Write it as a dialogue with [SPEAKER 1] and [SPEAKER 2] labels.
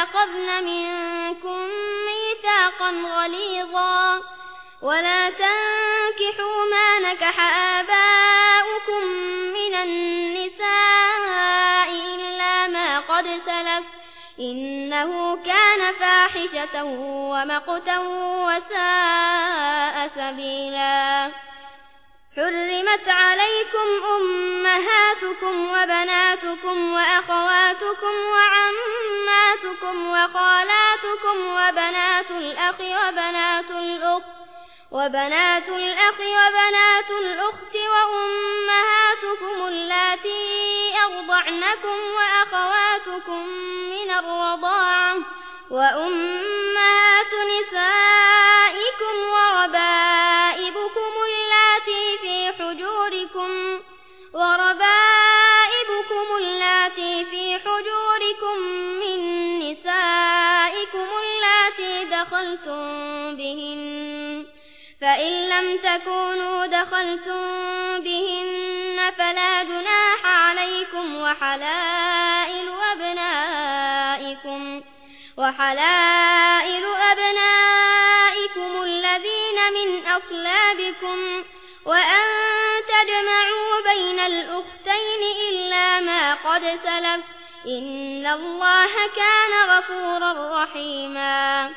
[SPEAKER 1] وأخذن منكم ميثاقا غليظا ولا تنكحوا ما نكح آباؤكم من النساء إلا ما قد سلف إنه كان فاحشة ومقتا وساء سبيلا. حرمت عليكم أمهاتكم وبناتكم وأخواتكم وعماتكم وخالاتكم وبنات الأخ وبنات الأخت وبنات الأخ وبنات الأخت وأمهاتكم اللاتي أرضعنكم وأخواتكم من الرضاعة وأمهات نسائكم دخلتم بهن فإن لم تكونوا دخلتم بهن فلا جناح عليكم وحلائل أبنائكم وحلائل أبنائكم الذين من أصلابكم وأن تجمعوا بين الأختين إلا ما قد سلف. إن الله كان غفورا رحيما.